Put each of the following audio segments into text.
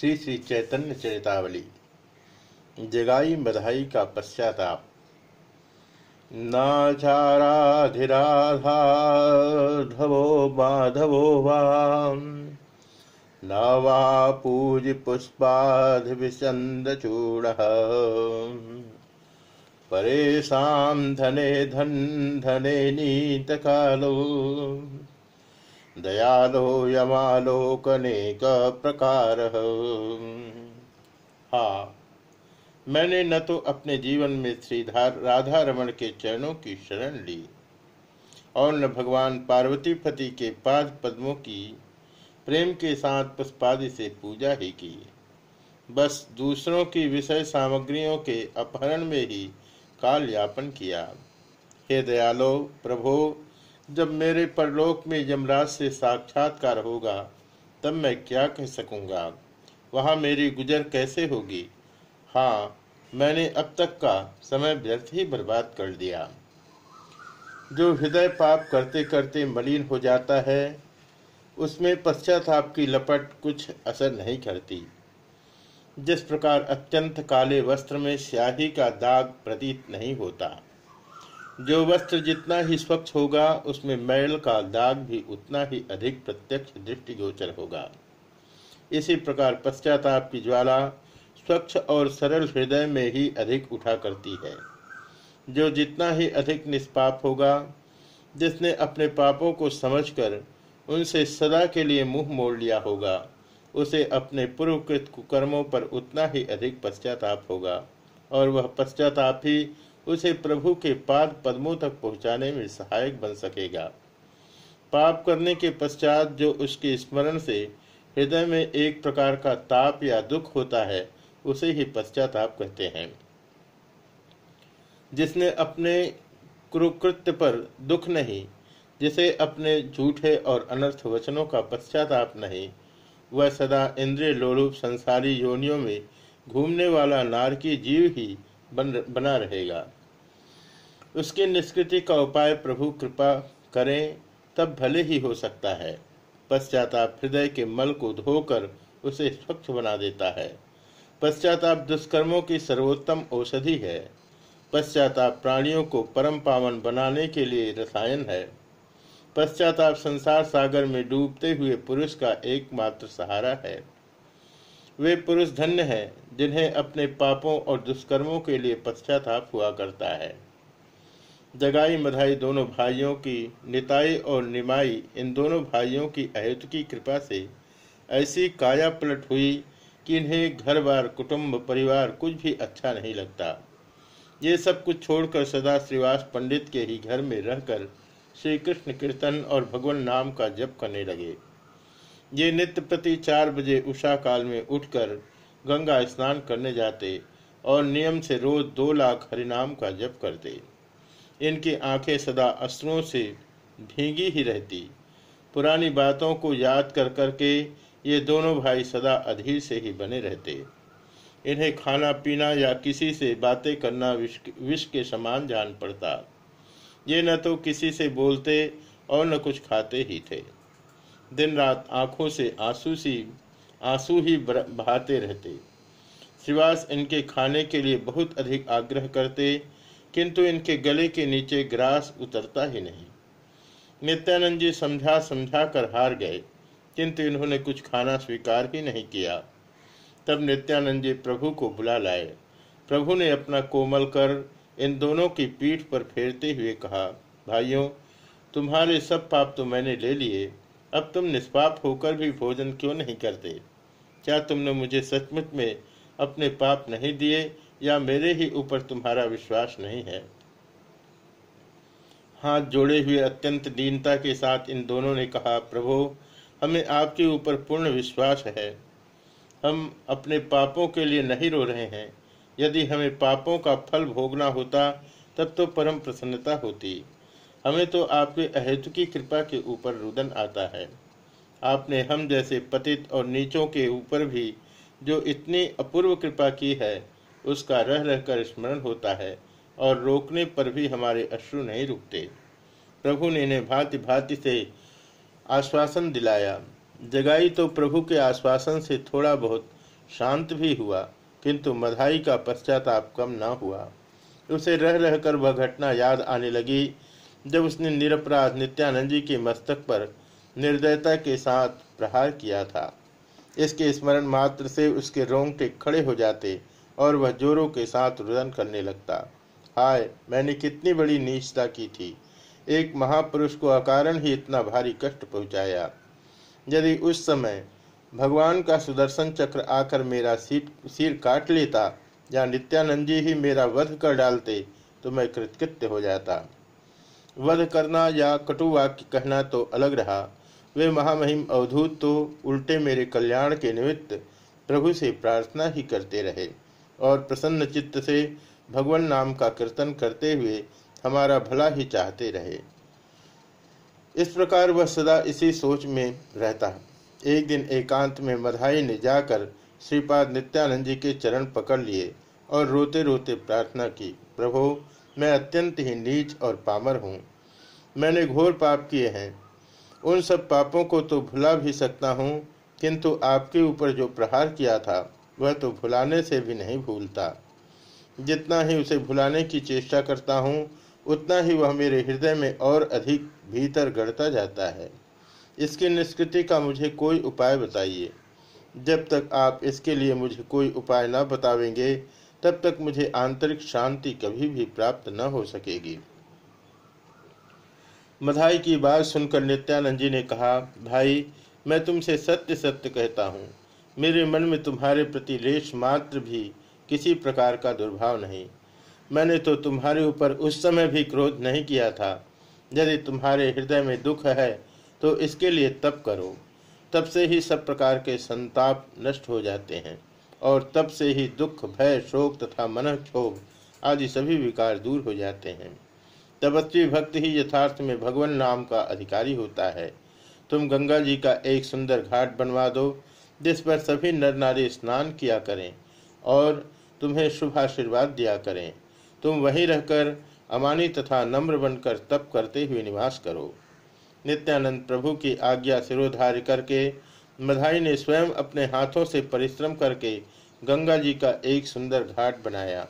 श्री श्री चैतन्य चरितावली। जगाई बधाई का पश्चाताप। नाचाराधिराधाधवो माधवो वाम। न वा पूज पुष्पाधि विचंदचूड़ परेशां धने धन धने नीत कालो। दयालो यमालोकनेक प्रकार। हाँ मैंने न तो अपने जीवन में श्रीधार राधा रमन के चरणों की शरण ली और न भगवान पार्वतीपति के पाद पद्मों की, प्रेम के साथ पुष्पादि से पूजा ही की। बस दूसरों की विषय सामग्रियों के अपहरण में ही काल यापन किया। हे दयालो प्रभो जब मेरे परलोक में यमराज से साक्षात्कार होगा, तब मैं क्या कह सकूँगा? वहाँ मेरी गुजर कैसे होगी? हाँ मैंने अब तक का समय व्यर्थ ही बर्बाद कर दिया। जो हृदय पाप करते करते मलिन हो जाता है, उसमें पश्चाताप की लपट कुछ असर नहीं करती। जिस प्रकार अत्यंत काले वस्त्र में स्याही का दाग प्रतीत नहीं होता जो वस्त्र जितना ही स्वच्छ होगा, उसमें मैल का दाग भी उतना ही अधिक प्रत्यक्ष दृष्टिगोचर होगा। इसी प्रकार पश्चाताप की ज्वाला स्वच्छ और सरल हृदय में ही अधिक उठा करती है। जो जितना ही अधिक निष्पाप होगा, जिसने अपने पापों को समझकर उनसे सदा के लिए मुँह मोड़ लिया होगा, उसे अपने पूर्वकृत कुकर्मों पर उतना ही अधिक पश्चाताप होगा, और वह पश्चाताप ही उसे प्रभु के पाद पद्मों तक पहुँचाने में सहायक बन सकेगा। पाप करने के पश्चात जो उसके स्मरण से हृदय में एक प्रकार का ताप या दुख होता है, उसे ही पश्चाताप कहते हैं। जिसने अपने कुरुकृत्य पर दुख नहीं, जिसे अपने झूठे और अनर्थ वचनों का पश्चाताप नहीं, वह सदा इंद्रिय लोलुप संसारी योनियों में घूमने वाला नारकी जीव ही बन, बना रहेगा। उसकी निष्कृति का उपाय प्रभु कृपा करें, तब भले ही हो सकता है। पश्चाताप हृदय के मल को धोकर उसे स्वच्छ बना देता है। पश्चाताप दुष्कर्मों की सर्वोत्तम औषधि है। पश्चाताप प्राणियों को परम पावन बनाने के लिए रसायन है। पश्चाताप संसार सागर में डूबते हुए पुरुष का एकमात्र सहारा है। वे पुरुष धन्य हैं, जिन्हें अपने पापों और दुष्कर्मों के लिए पश्चाताप हुआ करता है। जगाई मधाई दोनों भाइयों की निताई और निमाई, इन दोनों भाइयों की अहित की कृपा से ऐसी काया पलट हुई कि इन्हें घर बार कुटुंब, परिवार कुछ भी अच्छा नहीं लगता। ये सब कुछ छोड़कर सदा श्रीवास पंडित के ही घर में रहकर श्री कृष्ण कीर्तन और भगवान नाम का जप करने लगे। ये नित्य प्रति चार बजे उषा काल में उठकर गंगा स्नान करने जाते और नियम से रोज दो लाख हरिनाम का जप करते। इनकी आँखें सदा अस्त्रों से भीगी ही रहती। पुरानी बातों को याद कर करके ये दोनों भाई सदा अधीर से ही बने रहते। इन्हें खाना, पीना या किसी से बातें करना विष विष के समान जान पड़ता। ये न तो किसी से बोलते और न कुछ खाते ही थे। दिन रात आँखों से आँसू सी, आँसू ही बहाते रहते। श्रीवास इनके खाने के लिए बहुत अधिक आग्रह करते किंतु इनके गले के नीचे ग्रास उतरता ही नहीं। नित्यानंद जी समझा समझा कर हार गए, किंतु इन्होंने कुछ खाना स्वीकार ही नहीं किया। तब नित्यानंद जी प्रभु को बुला लाए। प्रभु ने अपना कोमल कर इन दोनों की पीठ पर फेरते हुए कहा, भाइयों, तुम्हारे सब पाप तो मैंने ले लिए। अब तुम निष्पाप होकर भी भोजन क्यों नहीं करते? क्या तुमने मुझे सचमुच में अपने पाप नहीं दिए? या मेरे ही ऊपर तुम्हारा विश्वास नहीं है। हाथ जोड़े हुए अत्यंत दीनता के साथ इन दोनों ने कहा, प्रभु, हमें आपके ऊपर पूर्ण विश्वास है। हम अपने पापों के लिए नहीं रो रहे हैं। यदि हमें पापों का फल भोगना होता, तब तो परम प्रसन्नता होती। हमें तो आपके अहेतु की कृपा के ऊपर रुदन आता है। आपने हम जैसे पतित और नीचों के ऊपर भी जो इतनी अपूर्व कृपा की है उसका रह रहकर स्मरण होता है और रोकने पर भी हमारे अश्रु नहीं रुकते। प्रभु ने इन्हें भांति भांति से आश्वासन दिलाया। जगाई तो प्रभु के आश्वासन से थोड़ा बहुत शांत भी हुआ, किंतु मधाई का पश्चाताप कम न हुआ। उसे रह रहकर वह घटना याद आने लगी जब उसने निरपराध नित्यानंद जी के मस्तक पर निर्दयता के साथ प्रहार किया था। इसके स्मरण मात्र से उसके रोंगटे खड़े हो जाते और वह जोरों के साथ रुदन करने लगता। हाय, मैंने कितनी बड़ी नीचता की थी। एक महापुरुष को अकारण ही इतना भारी कष्ट पहुँचाया। यदि उस समय भगवान का सुदर्शन चक्र आकर मेरा सिर काट लेता या नित्यानंद जी ही मेरा वध कर डालते तो मैं कृतकृत्य हो जाता। वध करना या कटुवाक्य कहना तो अलग रहा। वे महामहिम अवधूत तो उल्टे मेरे कल्याण के निमित्त प्रभु से प्रार्थना ही करते रहे। और प्रसन्न चित्त से भगवान नाम का कीर्तन करते हुए हमारा भला ही चाहते रहे। इस प्रकार वह सदा इसी सोच में रहता। एक दिन एकांत में मधाई ने जाकर श्रीपाद नित्यानंद जी के चरण पकड़ लिए और रोते रोते प्रार्थना की, प्रभो, मैं अत्यंत ही नीच और पामर हूँ। मैंने घोर पाप किए हैं। उन सब पापों को तो भुला भी सकता हूँ, किंतु आपके ऊपर जो प्रहार किया था वह तो भुलाने से भी नहीं भूलता। जितना ही उसे भुलाने की चेष्टा करता हूँ, उतना ही वह मेरे हृदय में और अधिक भीतर गढ़ता जाता है। इसकी निष्कृति का मुझे कोई उपाय बताइए। जब तक आप इसके लिए मुझे कोई उपाय न बतावेंगे, तब तक मुझे आंतरिक शांति कभी भी प्राप्त न हो सकेगी। मधाई की बात सुनकर नित्यानंद जी ने कहा, भाई, मैं तुमसे सत्य सत्य कहता हूँ। मेरे मन में तुम्हारे प्रति लेश मात्र भी किसी प्रकार का दुर्भाव नहीं। मैंने तो तुम्हारे ऊपर उस समय भी क्रोध नहीं किया था। यदि तुम्हारे हृदय में दुख है तो इसके लिए तप करो। तब से ही सब प्रकार के संताप नष्ट हो जाते हैं, और तब से ही दुख, भय, शोक तथा मन क्षोभ आदि सभी विकार दूर हो जाते हैं। तपस्वी भक्त ही यथार्थ में भगवान नाम का अधिकारी होता है। तुम गंगा जी का एक सुंदर घाट बनवा दो जिस पर सभी नर नारी स्नान किया करें और तुम्हें शुभ आशीर्वाद दिया करें। तुम वहीं रहकर अमानी तथा नम्र बनकर तप करते हुए निवास करो। नित्यानंद प्रभु की आज्ञा सिरोधार्य करके मधाई ने स्वयं अपने हाथों से परिश्रम करके गंगा जी का एक सुंदर घाट बनाया।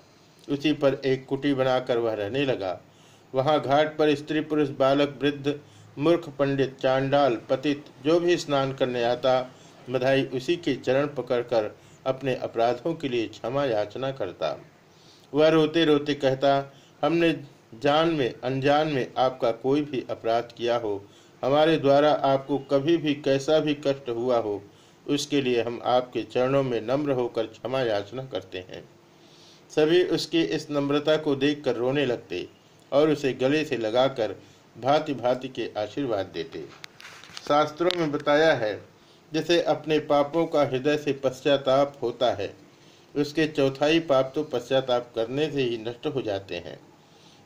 उसी पर एक कुटी बनाकर वह रहने लगा। वहाँ घाट पर स्त्री पुरुष बालक वृद्ध मूर्ख पंडित चांडाल पतित जो भी स्नान करने आता मधाई उसी के चरण पकड़कर अपने अपराधों के लिए क्षमा याचना करता। वह रोते रोते कहता, हमने जान में, अनजान में आपका कोई भी अपराध किया हो, हमारे द्वारा आपको कभी भी कैसा भी कष्ट हुआ हो, उसके लिए हम आपके चरणों में नम्र होकर क्षमा याचना करते हैं। सभी उसकी इस नम्रता को देखकर रोने लगते और उसे गले से लगाकर भांति भांति के आशीर्वाद देते। शास्त्रों में बताया है जैसे अपने पापों का हृदय से पश्चाताप होता है, उसके चौथाई पाप तो पश्चाताप करने से ही नष्ट हो जाते हैं।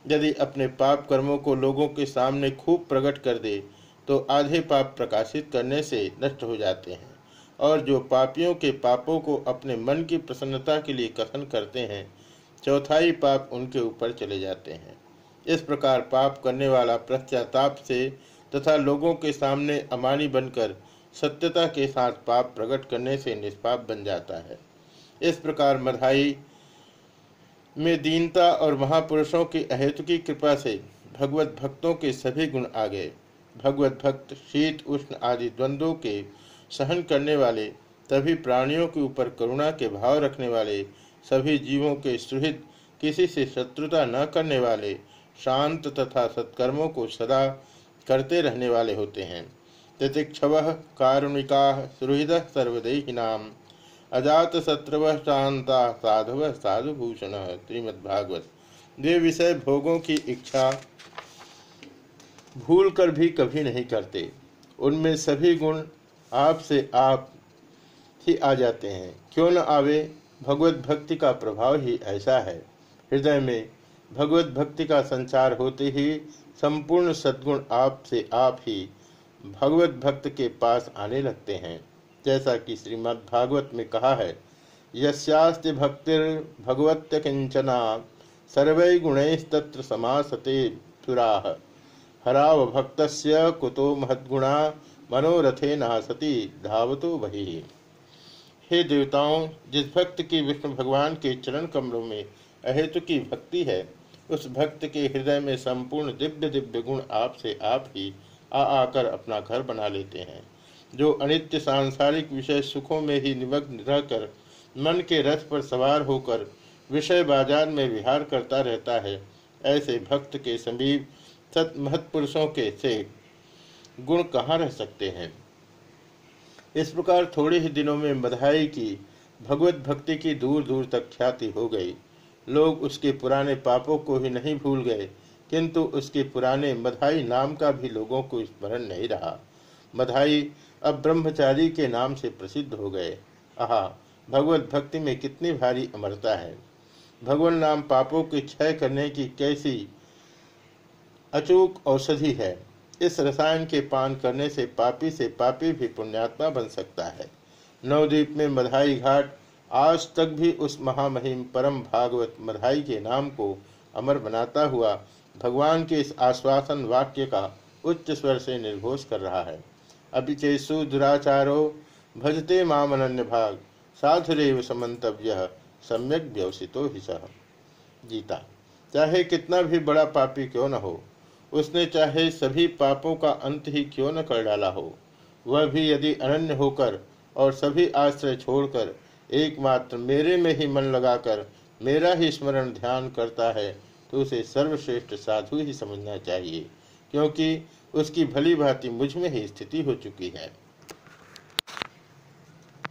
यदि अपने पाप कर्मों को लोगों के सामने खूब प्रकट कर दे तो आधे पाप प्रकाशित करने से नष्ट हो जाते हैं, और जो पापियों के पापों को अपने मन की प्रसन्नता के लिए कथन करते हैं, चौथाई पाप उनके ऊपर चले जाते हैं। इस प्रकार पाप करने वाला पश्चाताप से तथा लोगों के सामने अमानी बनकर सत्यता के साथ पाप प्रकट करने से निष्पाप बन जाता है। इस प्रकार मधाई में दीनता और महापुरुषों की अहेतु की कृपा से भगवत भक्तों के सभी गुण आ गए। भगवत भक्त, शीत, उष्ण आदि द्वंद्वों के सहन करने वाले, तभी प्राणियों के ऊपर करुणा के भाव रखने वाले, सभी जीवों के सुहृद, किसी से शत्रुता न करने वाले, शांत तथा सत्कर्मों को सदा करते रहने वाले होते हैं। तितिक्षव कारुणिका सुहृद सर्वदेहिनाम। अजात शत्रव शांता, साधव साधुभूषण। श्रीमद्भागवत। वे विषय भोगों की इच्छा भूल कर भी कभी नहीं करते। उनमें सभी गुण आप से आप ही आ जाते हैं। क्यों न आवे? भगवत भक्ति का प्रभाव ही ऐसा है। हृदय में भगवत भक्ति का संचार होते ही संपूर्ण सद्गुण आप से आप ही भगवत भक्त के पास आने लगते हैं। जैसा कि श्रीमद् भागवत में कहा है, यस्यास्ति भक्तिर भगवत्य किंचना, सर्वै गुणैस्तत्र समासते सुराह हराव भक्त कुतो महद्गुणा, मनोरथे नासती, धावतो बही। हे देवताओं, जिस भक्त की विष्णु भगवान के चरण कमलों में अहेतु की भक्ति है, उस भक्त के हृदय में संपूर्ण दिव्य दिव्य गुण आप से आप ही आ आकर अपना घर बना लेते हैं। जो अनित्य सांसारिक विषय सुखों में ही निमग्न रहकर मन के रथ पर सवार होकर विषय बाज़ार में विहार करता रहता है, ऐसे भक्त के समीप सत महत्पुरुषों के से गुण कहाँ रह सकते हैं? इस प्रकार थोड़े ही दिनों में मधाई की भगवत भक्ति की दूर दूर तक ख्याति हो गई। लोग उसके पुराने पापों को ही नहीं भूल गए। किंतु उसके पुराने मधाई नाम का भी लोगों को स्मरण नहीं रहा। मधाई अब ब्रह्मचारी के नाम से प्रसिद्ध हो गए। आहा, भगवत भक्ति में कितनी भारी अमरता है। भगवान नाम पापों की क्षय करने की कैसी अचूक औषधि है। इस रसायन के पान करने से पापी से पापी भी पुण्यात्मा बन सकता है। नवद्वीप में मधाई घाट आज तक भी उस महामहिम परम भागवत मधाई के नाम को अमर बनाता हुआ भगवान के इस आश्वासन वाक्य का उच्च स्वर से निर्घोष कर रहा है। अभिचेसु दुराचारो भजते माम अनन्य भाग, साधुरेव समन्तव्य, सम्यक व्यवसितो ही सह गीता, चाहे कितना भी बड़ा पापी क्यों न हो, उसने चाहे सभी पापों का अंत ही क्यों न कर डाला हो, वह भी यदि अनन्य होकर और सभी आश्रय छोड़कर, एकमात्र मेरे में ही मन लगाकर, मेरा ही स्मरण ध्यान करता है तो उसे सर्वश्रेष्ठ साधु ही समझना चाहिए, क्योंकि उसकी भली भांति मुझमें ही स्थिति हो चुकी है।